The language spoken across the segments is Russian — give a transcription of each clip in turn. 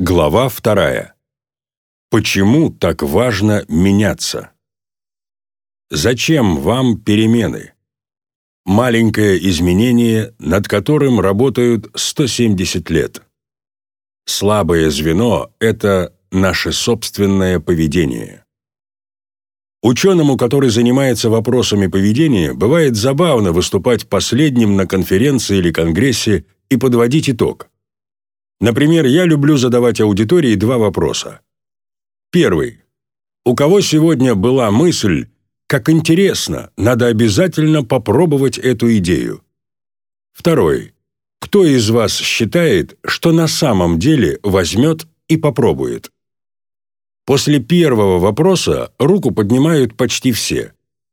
Глава вторая. Почему так важно меняться? Зачем вам перемены? Маленькое изменение, над которым работают 170 лет. Слабое звено – это наше собственное поведение. Ученому, который занимается вопросами поведения, бывает забавно выступать последним на конференции или конгрессе и подводить итог. Например, я люблю задавать аудитории два вопроса. Первый. У кого сегодня была мысль «Как интересно, надо обязательно попробовать эту идею»? Второй. Кто из вас считает, что на самом деле возьмет и попробует? После первого вопроса руку поднимают почти все.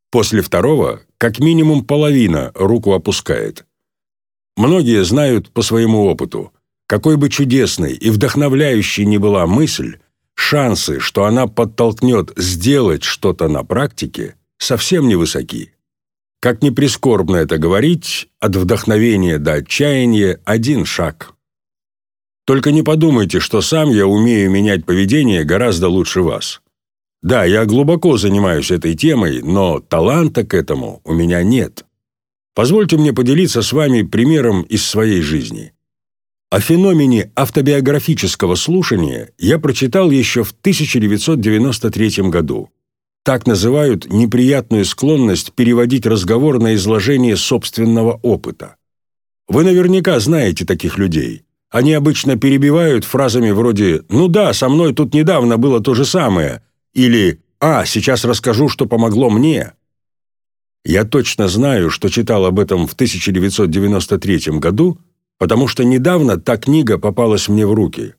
После второго как минимум половина руку опускает. Многие знают по своему опыту. Какой бы чудесной и вдохновляющей ни была мысль, шансы, что она подтолкнет сделать что-то на практике, совсем невысоки. Как ни прискорбно это говорить, от вдохновения до отчаяния один шаг. Только не подумайте, что сам я умею менять поведение гораздо лучше вас. Да, я глубоко занимаюсь этой темой, но таланта к этому у меня нет. Позвольте мне поделиться с вами примером из своей жизни. О феномене автобиографического слушания я прочитал еще в 1993 году. Так называют неприятную склонность переводить разговор на изложение собственного опыта. Вы наверняка знаете таких людей – они обычно перебивают фразами вроде «Ну да, со мной тут недавно было то же самое» или «А, сейчас расскажу, что помогло мне». Я точно знаю, что читал об этом в 1993 году, потому что недавно та книга попалась мне в руки.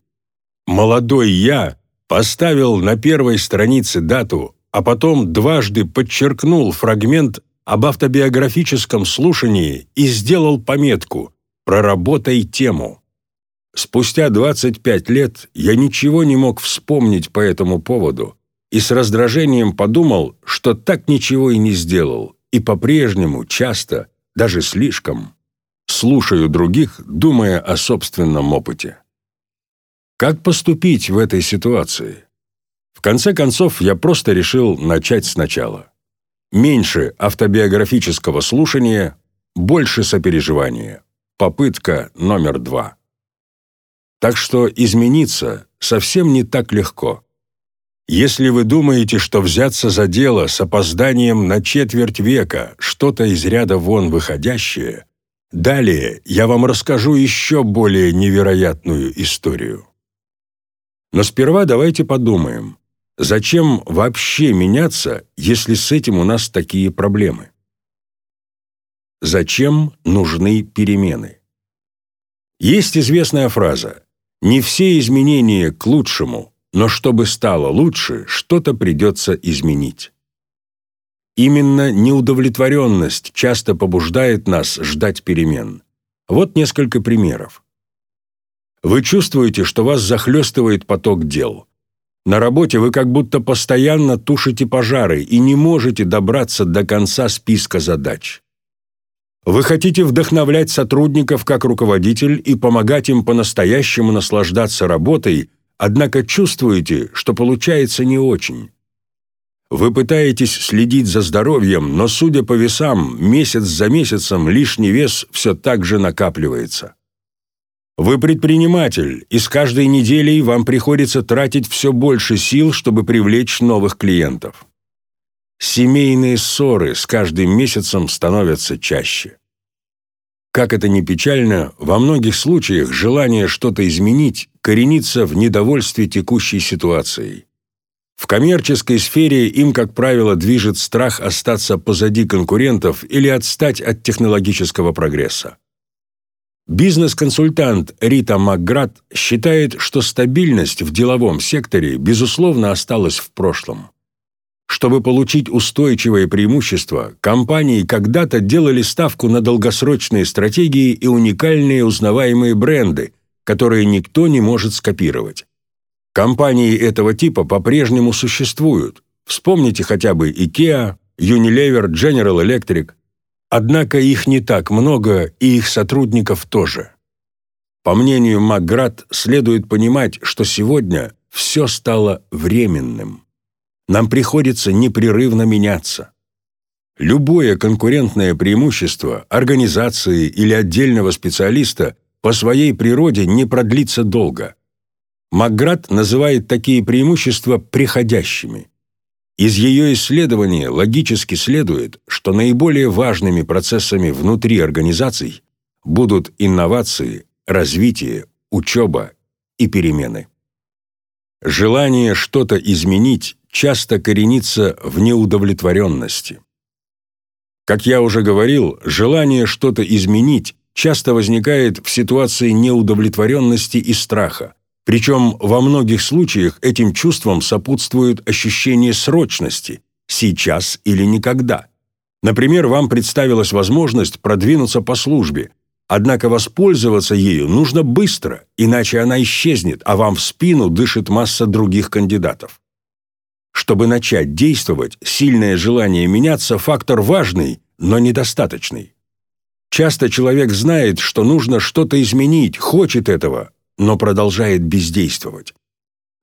Молодой я поставил на первой странице дату, а потом дважды подчеркнул фрагмент об автобиографическом слушании и сделал пометку «Проработай тему». Спустя 25 лет я ничего не мог вспомнить по этому поводу и с раздражением подумал, что так ничего и не сделал, и по-прежнему часто, даже слишком, слушаю других, думая о собственном опыте. Как поступить в этой ситуации? В конце концов, я просто решил начать сначала. Меньше автобиографического слушания, больше сопереживания. Попытка номер два. Так что измениться совсем не так легко. Если вы думаете, что взяться за дело с опозданием на четверть века что-то из ряда вон выходящее, далее я вам расскажу еще более невероятную историю. Но сперва давайте подумаем, зачем вообще меняться, если с этим у нас такие проблемы? Зачем нужны перемены? Есть известная фраза не все изменения к лучшему, но чтобы стало лучше, что-то придется изменить. Именно неудовлетворенность часто побуждает нас ждать перемен. Вот несколько примеров. Вы чувствуете, что вас захлестывает поток дел. На работе вы как будто постоянно тушите пожары и не можете добраться до конца списка задач. Вы хотите вдохновлять сотрудников как руководитель и помогать им по-настоящему наслаждаться работой, однако чувствуете, что получается не очень. Вы пытаетесь следить за здоровьем, но, судя по весам, месяц за месяцем лишний вес все так же накапливается. Вы предприниматель, и с каждой неделей вам приходится тратить все больше сил, чтобы привлечь новых клиентов. Семейные ссоры с каждым месяцем становятся чаще. Как это ни печально, во многих случаях желание что-то изменить коренится в недовольстве текущей ситуацией. В коммерческой сфере им, как правило, движет страх остаться позади конкурентов или отстать от технологического прогресса. Бизнес-консультант Рита Макград считает, что стабильность в деловом секторе, безусловно, осталась в прошлом. Чтобы получить устойчивое преимущество, компании когда-то делали ставку на долгосрочные стратегии и уникальные узнаваемые бренды, которые никто не может скопировать. Компании этого типа по-прежнему существуют. Вспомните хотя бы IKEA, Unilever, General Electric. Однако их не так много, и их сотрудников тоже. По мнению Макград, следует понимать, что сегодня все стало временным. Нам приходится непрерывно меняться. Любое конкурентное преимущество организации или отдельного специалиста по своей природе не продлится долго. Макград называет такие преимущества приходящими. Из ее исследования логически следует, что наиболее важными процессами внутри организаций будут инновации, развитие, учеба и перемены. Желание что-то изменить часто коренится в неудовлетворенности. Как я уже говорил, желание что-то изменить часто возникает в ситуации неудовлетворенности и страха, причем во многих случаях этим чувствам сопутствует ощущение срочности «сейчас или никогда». Например, вам представилась возможность продвинуться по службе, однако воспользоваться ею нужно быстро, иначе она исчезнет, а вам в спину дышит масса других кандидатов. Чтобы начать действовать, сильное желание меняться – фактор важный, но недостаточный. Часто человек знает, что нужно что-то изменить, хочет этого, но продолжает бездействовать.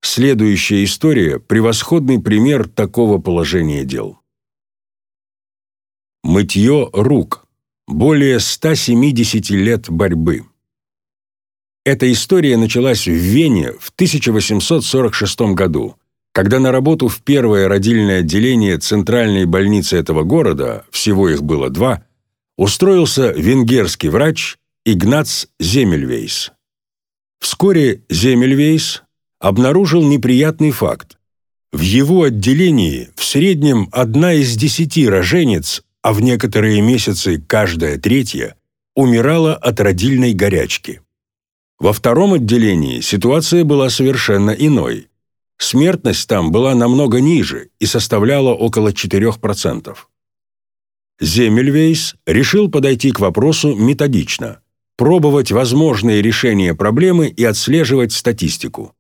Следующая история – превосходный пример такого положения дел. Мытье рук. Более 170 лет борьбы. Эта история началась в Вене в 1846 году, когда на работу в первое родильное отделение центральной больницы этого города, всего их было два, устроился венгерский врач Игнац Земельвейс. Вскоре Земельвейс обнаружил неприятный факт. В его отделении в среднем одна из десяти роженец, а в некоторые месяцы каждая третья, умирала от родильной горячки. Во втором отделении ситуация была совершенно иной. Смертность там была намного ниже и составляла около 4%. Земельвейс решил подойти к вопросу методично – пробовать возможные решения проблемы и отслеживать статистику.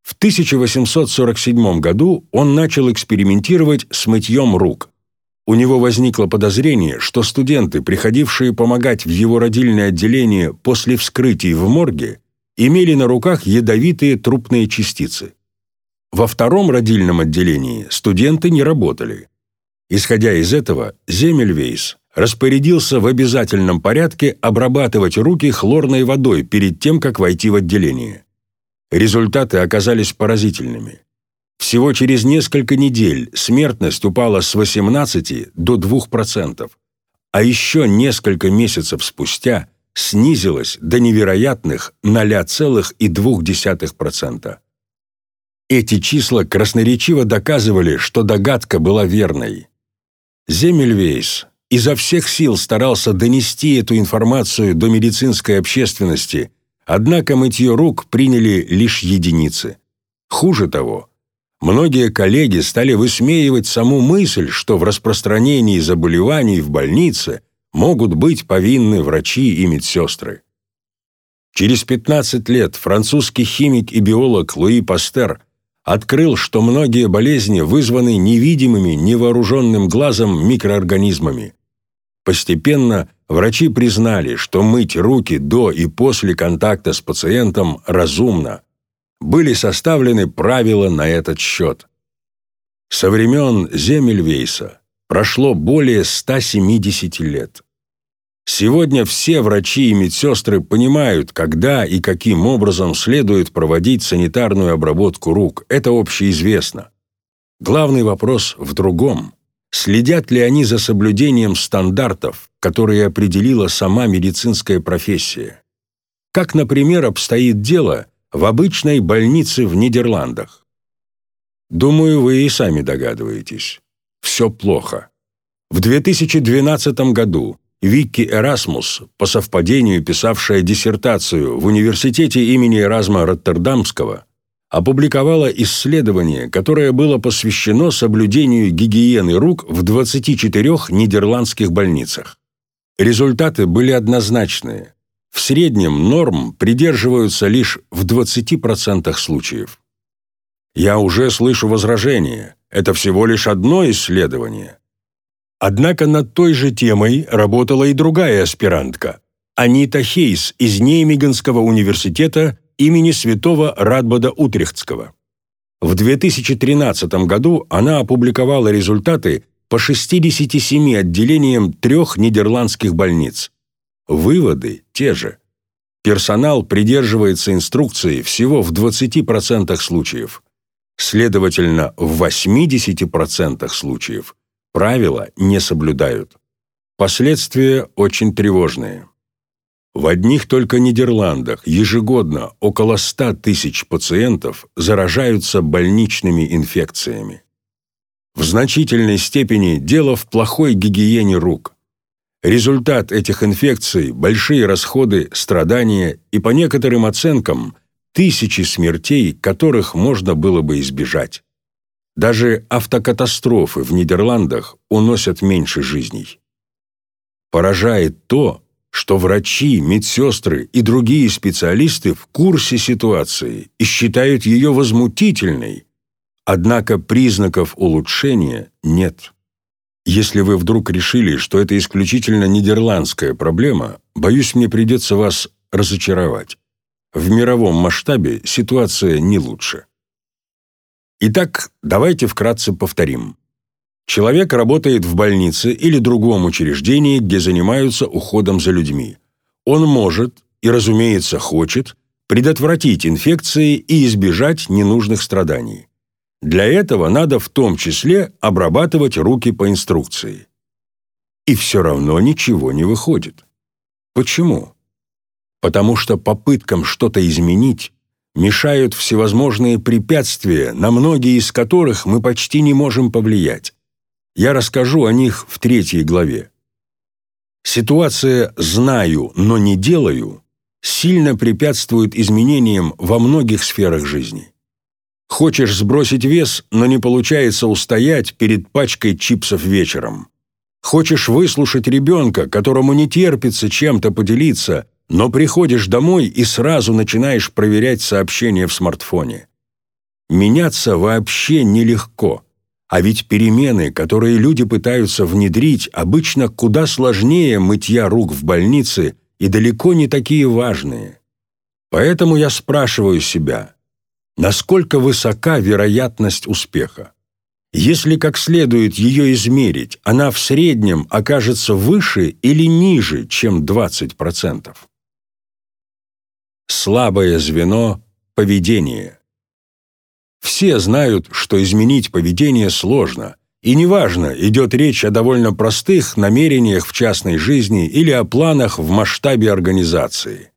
В 1847 году он начал экспериментировать с мытьем рук. У него возникло подозрение, что студенты, приходившие помогать в его родильное отделение после вскрытий в морге, имели на руках ядовитые трупные частицы. Во втором родильном отделении студенты не работали. Исходя из этого, Земельвейс распорядился в обязательном порядке обрабатывать руки хлорной водой перед тем, как войти в отделение. Результаты оказались поразительными. Всего через несколько недель смертность упала с 18 до 2%, а еще несколько месяцев спустя снизилась до невероятных 0,2%. Эти числа красноречиво доказывали, что догадка была верной. Земельвейс изо всех сил старался донести эту информацию до медицинской общественности, однако мытье рук приняли лишь единицы. Хуже того, многие коллеги стали высмеивать саму мысль, что в распространении заболеваний в больнице могут быть повинны врачи и медсестры. Через 15 лет французский химик и биолог Луи Пастер открыл, что многие болезни вызваны невидимыми, невооруженным глазом микроорганизмами. Постепенно врачи признали, что мыть руки до и после контакта с пациентом разумно. Были составлены правила на этот счет. Со времен Земельвейса прошло более 170 лет. Сегодня все врачи и медсестры понимают, когда и каким образом следует проводить санитарную обработку рук. Это общеизвестно. Главный вопрос в другом. Следят ли они за соблюдением стандартов, которые определила сама медицинская профессия? Как, например, обстоит дело в обычной больнице в Нидерландах? Думаю, вы и сами догадываетесь. Все плохо. В 2012 году Викки Эрасмус, по совпадению писавшая диссертацию в университете имени Эразма Роттердамского, опубликовала исследование, которое было посвящено соблюдению гигиены рук в 24 нидерландских больницах. Результаты были однозначные. В среднем норм придерживаются лишь в 20% случаев. Я уже слышу возражение. Это всего лишь одно исследование. Однако над той же темой работала и другая аспирантка. Анита Хейс из Неймиганского университета имени святого Радбода Утрехтского. В 2013 году она опубликовала результаты по 67 отделениям трех нидерландских больниц. Выводы те же. Персонал придерживается инструкции всего в 20% случаев. Следовательно, в 80% случаев правила не соблюдают. Последствия очень тревожные. В одних только Нидерландах ежегодно около 100 тысяч пациентов заражаются больничными инфекциями. В значительной степени дело в плохой гигиене рук. Результат этих инфекций – большие расходы, страдания и, по некоторым оценкам, тысячи смертей, которых можно было бы избежать. Даже автокатастрофы в Нидерландах уносят меньше жизней. Поражает то, что врачи, медсестры и другие специалисты в курсе ситуации и считают ее возмутительной, однако признаков улучшения нет. Если вы вдруг решили, что это исключительно нидерландская проблема, боюсь, мне придется вас разочаровать. В мировом масштабе ситуация не лучше. Итак, давайте вкратце повторим. Человек работает в больнице или другом учреждении, где занимаются уходом за людьми. Он может, и, разумеется, хочет, предотвратить инфекции и избежать ненужных страданий. Для этого надо в том числе обрабатывать руки по инструкции. И все равно ничего не выходит. Почему? Потому что попыткам что-то изменить мешают всевозможные препятствия, на многие из которых мы почти не можем повлиять. Я расскажу о них в третьей главе. Ситуация «знаю, но не делаю» сильно препятствует изменениям во многих сферах жизни. Хочешь сбросить вес, но не получается устоять перед пачкой чипсов вечером. Хочешь выслушать ребенка, которому не терпится чем-то поделиться, но приходишь домой и сразу начинаешь проверять сообщения в смартфоне. Меняться вообще нелегко – а ведь перемены, которые люди пытаются внедрить, обычно куда сложнее мытья рук в больнице и далеко не такие важные. Поэтому я спрашиваю себя, насколько высока вероятность успеха? Если как следует ее измерить, она в среднем окажется выше или ниже, чем 20%. Слабое звено – поведение. Все знают, что изменить поведение сложно, и неважно, идет речь о довольно простых намерениях в частной жизни или о планах в масштабе организации.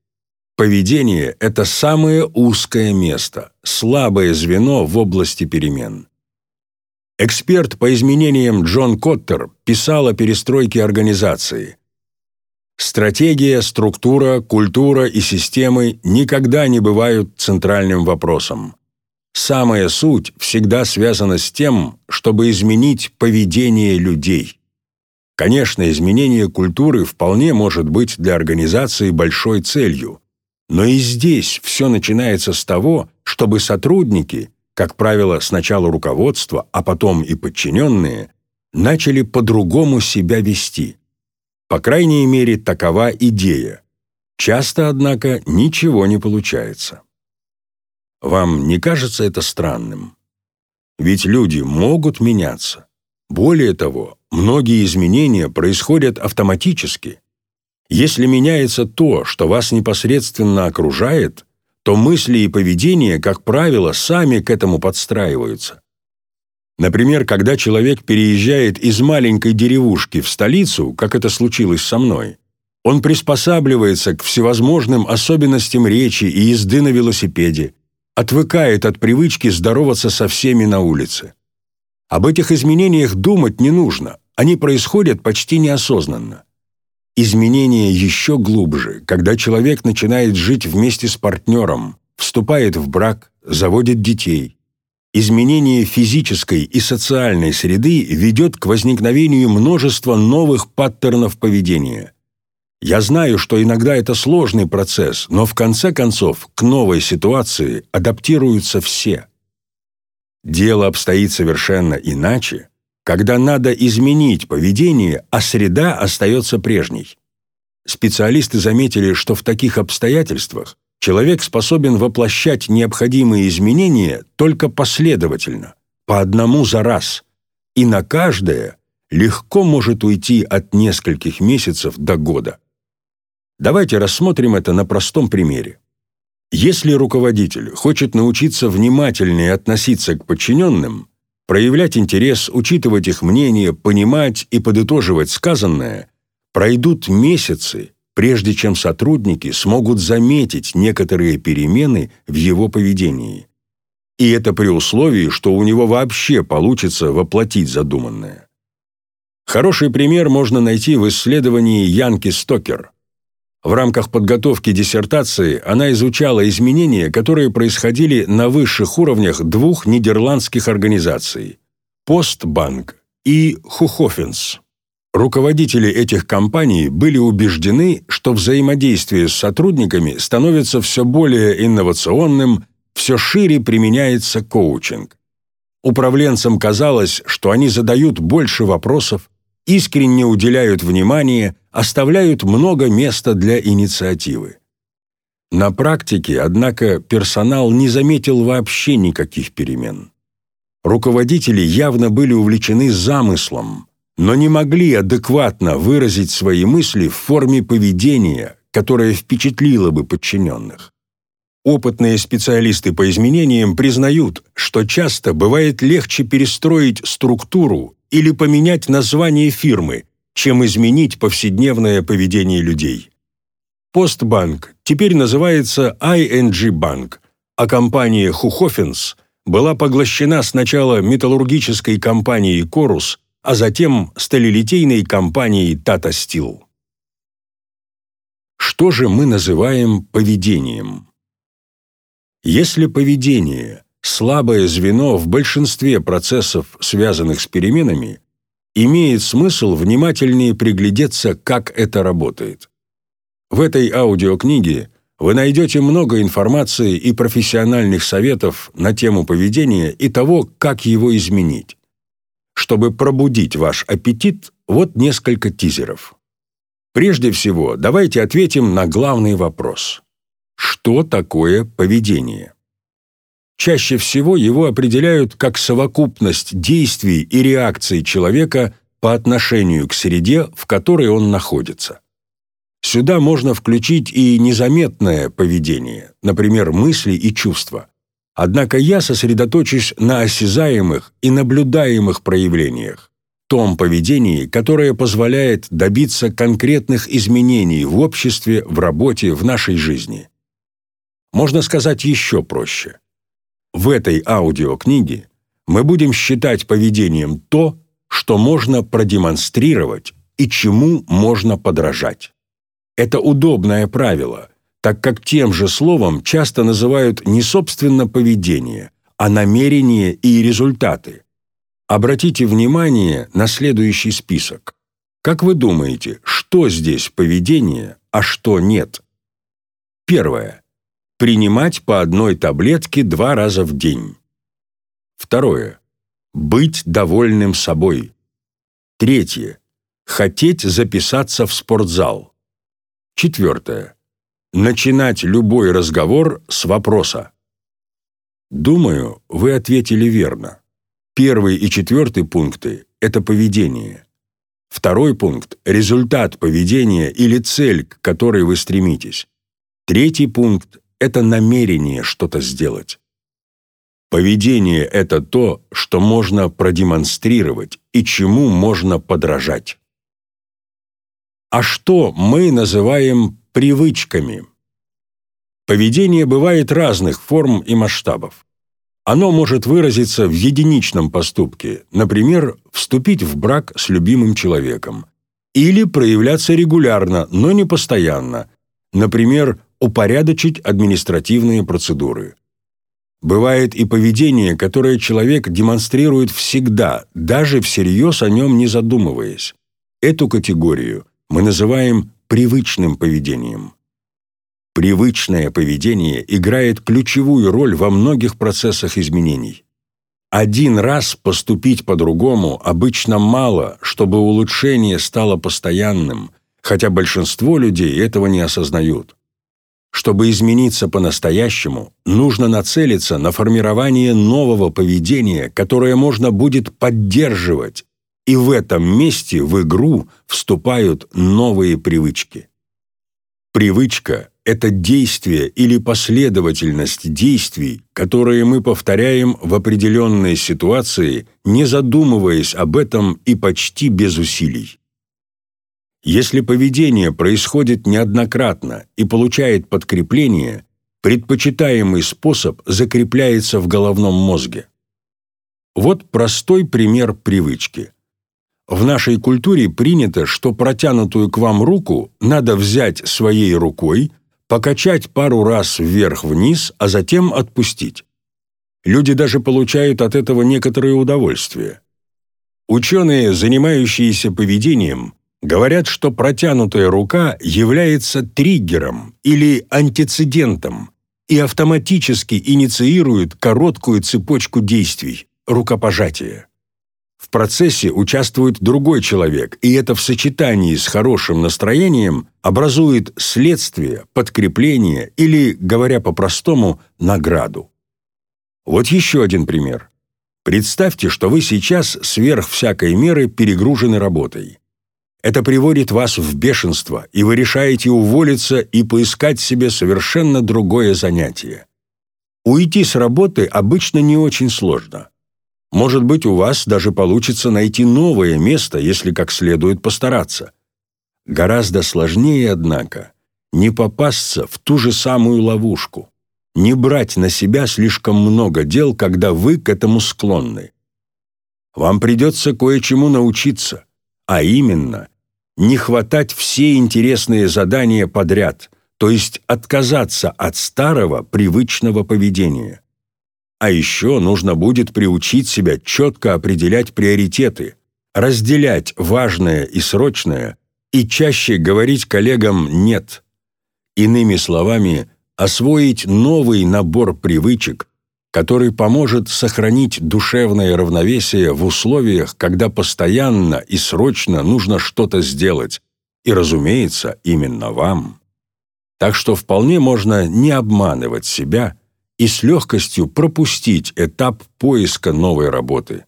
Поведение – это самое узкое место, слабое звено в области перемен. Эксперт по изменениям Джон Коттер писал о перестройке организации. Стратегия, структура, культура и системы никогда не бывают центральным вопросом. Самая суть всегда связана с тем, чтобы изменить поведение людей. Конечно, изменение культуры вполне может быть для организации большой целью, но и здесь все начинается с того, чтобы сотрудники, как правило, сначала руководство, а потом и подчиненные, начали по-другому себя вести. По крайней мере, такова идея. Часто, однако, ничего не получается. Вам не кажется это странным? Ведь люди могут меняться. Более того, многие изменения происходят автоматически. Если меняется то, что вас непосредственно окружает, то мысли и поведение, как правило, сами к этому подстраиваются. Например, когда человек переезжает из маленькой деревушки в столицу, как это случилось со мной, он приспосабливается к всевозможным особенностям речи и езды на велосипеде, отвыкает от привычки здороваться со всеми на улице. Об этих изменениях думать не нужно, они происходят почти неосознанно. Изменения еще глубже, когда человек начинает жить вместе с партнером, вступает в брак, заводит детей. Изменение физической и социальной среды ведет к возникновению множества новых паттернов поведения – я знаю, что иногда это сложный процесс, но в конце концов к новой ситуации адаптируются все. Дело обстоит совершенно иначе, когда надо изменить поведение, а среда остается прежней. специалисты заметили, что в таких обстоятельствах человек способен воплощать необходимые изменения только последовательно, по одному за раз, и на каждое легко может уйти от нескольких месяцев до года. Давайте рассмотрим это на простом примере. Если руководитель хочет научиться внимательнее относиться к подчиненным, проявлять интерес, учитывать их мнение, понимать и подытоживать сказанное, пройдут месяцы, прежде чем сотрудники смогут заметить некоторые перемены в его поведении. И это при условии, что у него вообще получится воплотить задуманное. Хороший пример можно найти в исследовании Янки Стокер – в рамках подготовки диссертации она изучала изменения, которые происходили на высших уровнях двух нидерландских организаций – Постбанк и Хухофенс. Руководители этих компаний были убеждены, что взаимодействие с сотрудниками становится все более инновационным, все шире применяется коучинг. Управленцам казалось, что они задают больше вопросов, искренне уделяют внимание, оставляют много места для инициативы. На практике, однако, персонал не заметил вообще никаких перемен. Руководители явно были увлечены замыслом, но не могли адекватно выразить свои мысли в форме поведения, которое впечатлило бы подчиненных. Опытные специалисты по изменениям признают, что часто бывает легче перестроить структуру или поменять название фирмы, чем изменить повседневное поведение людей. Постбанк теперь называется ING Банк, а компания Хухофенс была поглощена сначала металлургической компанией Корус, а затем сталелитейной компанией Tata Steel. Что же мы называем поведением? Если поведение – слабое звено в большинстве процессов, связанных с переменами, имеет смысл внимательнее приглядеться, как это работает. В этой аудиокниге вы найдете много информации и профессиональных советов на тему поведения и того, как его изменить. Чтобы пробудить ваш аппетит, вот несколько тизеров. Прежде всего, давайте ответим на главный вопрос. Что такое поведение? Чаще всего его определяют как совокупность действий и реакций человека по отношению к среде, в которой он находится. Сюда можно включить и незаметное поведение, например, мысли и чувства. Однако я сосредоточусь на осязаемых и наблюдаемых проявлениях, том поведении, которое позволяет добиться конкретных изменений в обществе, в работе, в нашей жизни. Можно сказать еще проще – в этой аудиокниге мы будем считать поведением то, что можно продемонстрировать и чему можно подражать. Это удобное правило, так как тем же словом часто называют не собственно поведение, а намерения и результаты. Обратите внимание на следующий список. Как вы думаете, что здесь поведение, а что нет? Первое принимать по одной таблетке два раза в день. Второе. Быть довольным собой. Третье. Хотеть записаться в спортзал. Четвертое. Начинать любой разговор с вопроса. Думаю, вы ответили верно. Первый и четвертый пункты – это поведение. Второй пункт – результат поведения или цель, к которой вы стремитесь. Третий пункт это намерение что-то сделать. Поведение – это то, что можно продемонстрировать и чему можно подражать. А что мы называем привычками? Поведение бывает разных форм и масштабов. Оно может выразиться в единичном поступке, например, вступить в брак с любимым человеком, или проявляться регулярно, но не постоянно, например, упорядочить административные процедуры. Бывает и поведение, которое человек демонстрирует всегда, даже всерьез о нем не задумываясь. Эту категорию мы называем привычным поведением. Привычное поведение играет ключевую роль во многих процессах изменений. Один раз поступить по-другому обычно мало, чтобы улучшение стало постоянным, хотя большинство людей этого не осознают. Чтобы измениться по-настоящему, нужно нацелиться на формирование нового поведения, которое можно будет поддерживать, и в этом месте в игру вступают новые привычки. Привычка – это действие или последовательность действий, которые мы повторяем в определенной ситуации, не задумываясь об этом и почти без усилий. Если поведение происходит неоднократно и получает подкрепление, предпочитаемый способ закрепляется в головном мозге. Вот простой пример привычки. В нашей культуре принято, что протянутую к вам руку надо взять своей рукой, покачать пару раз вверх-вниз, а затем отпустить. Люди даже получают от этого некоторое удовольствие. Ученые, занимающиеся поведением, Говорят, что протянутая рука является триггером или антицидентом и автоматически инициирует короткую цепочку действий – рукопожатие. В процессе участвует другой человек, и это в сочетании с хорошим настроением образует следствие, подкрепление или, говоря по-простому, награду. Вот еще один пример. Представьте, что вы сейчас сверх всякой меры перегружены работой. Это приводит вас в бешенство, и вы решаете уволиться и поискать себе совершенно другое занятие. Уйти с работы обычно не очень сложно. Может быть, у вас даже получится найти новое место, если как следует постараться. Гораздо сложнее, однако, не попасться в ту же самую ловушку, не брать на себя слишком много дел, когда вы к этому склонны. Вам придется кое-чему научиться, а именно не хватать все интересные задания подряд, то есть отказаться от старого привычного поведения. А еще нужно будет приучить себя четко определять приоритеты, разделять важное и срочное и чаще говорить коллегам «нет». Иными словами, освоить новый набор привычек, который поможет сохранить душевное равновесие в условиях, когда постоянно и срочно нужно что-то сделать, и, разумеется, именно вам. Так что вполне можно не обманывать себя и с легкостью пропустить этап поиска новой работы.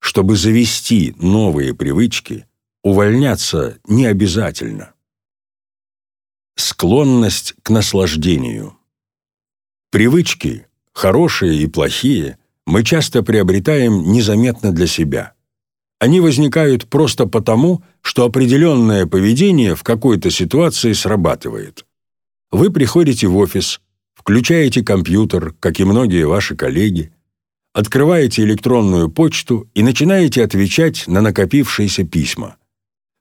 Чтобы завести новые привычки, увольняться не обязательно. Склонность к наслаждению. Привычки хорошие и плохие, мы часто приобретаем незаметно для себя. Они возникают просто потому, что определенное поведение в какой-то ситуации срабатывает. Вы приходите в офис, включаете компьютер, как и многие ваши коллеги, открываете электронную почту и начинаете отвечать на накопившиеся письма.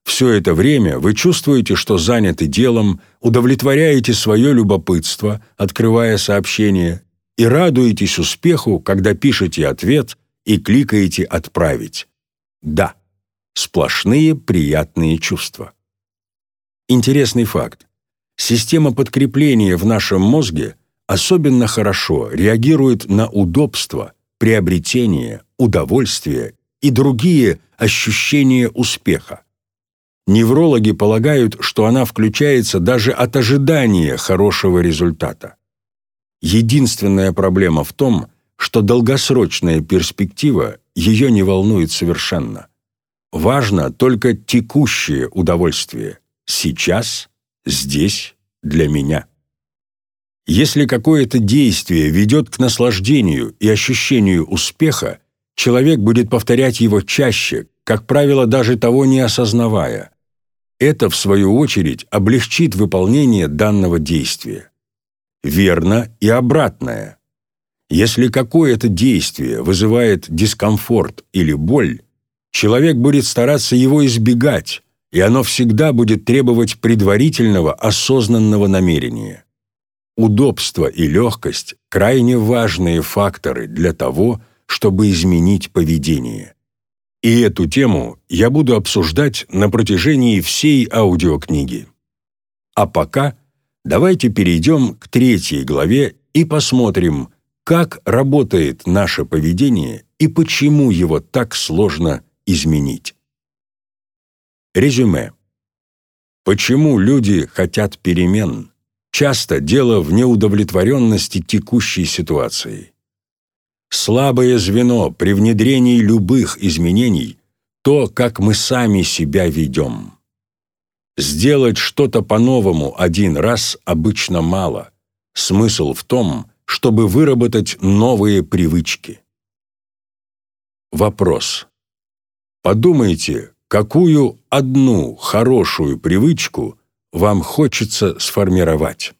Все это время вы чувствуете, что заняты делом, удовлетворяете свое любопытство, открывая сообщения, и радуетесь успеху, когда пишете ответ и кликаете «Отправить». Да, сплошные приятные чувства. Интересный факт. Система подкрепления в нашем мозге особенно хорошо реагирует на удобство, приобретение, удовольствие и другие ощущения успеха. Неврологи полагают, что она включается даже от ожидания хорошего результата. Единственная проблема в том, что долгосрочная перспектива ее не волнует совершенно. Важно только текущее удовольствие. Сейчас, здесь, для меня. Если какое-то действие ведет к наслаждению и ощущению успеха, человек будет повторять его чаще, как правило, даже того не осознавая. Это, в свою очередь, облегчит выполнение данного действия верно и обратное. Если какое-то действие вызывает дискомфорт или боль, человек будет стараться его избегать, и оно всегда будет требовать предварительного осознанного намерения. Удобство и легкость – крайне важные факторы для того, чтобы изменить поведение. И эту тему я буду обсуждать на протяжении всей аудиокниги. А пока – Давайте перейдем к третьей главе и посмотрим, как работает наше поведение и почему его так сложно изменить. Резюме. Почему люди хотят перемен? Часто дело в неудовлетворенности текущей ситуацией. Слабое звено при внедрении любых изменений – то, как мы сами себя ведем. Сделать что-то по-новому один раз обычно мало. Смысл в том, чтобы выработать новые привычки. Вопрос. Подумайте, какую одну хорошую привычку вам хочется сформировать.